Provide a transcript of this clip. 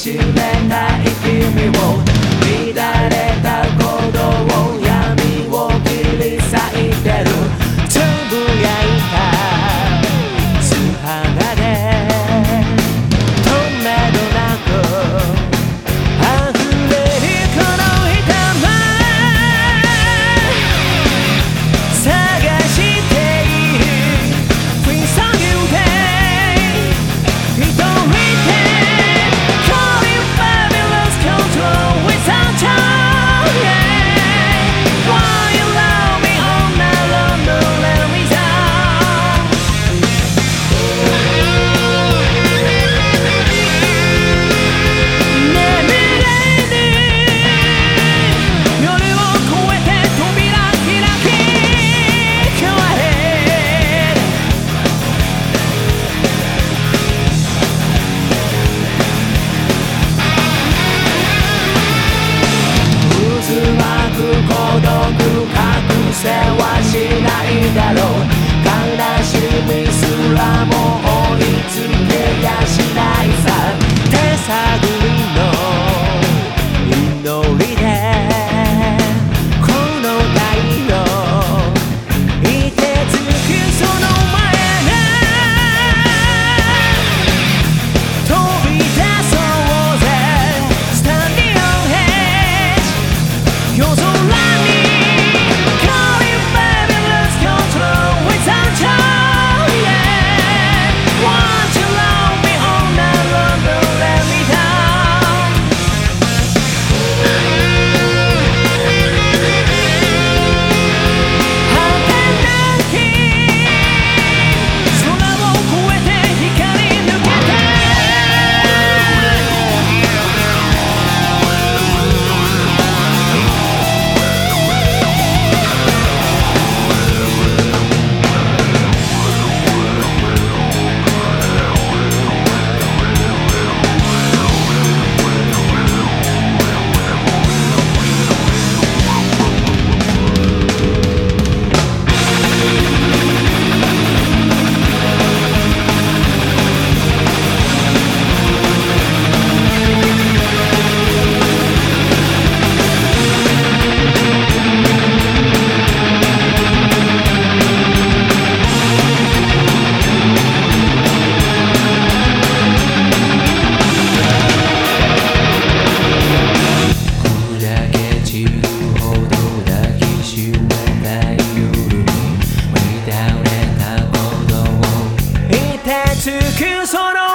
Superman. 특히 서로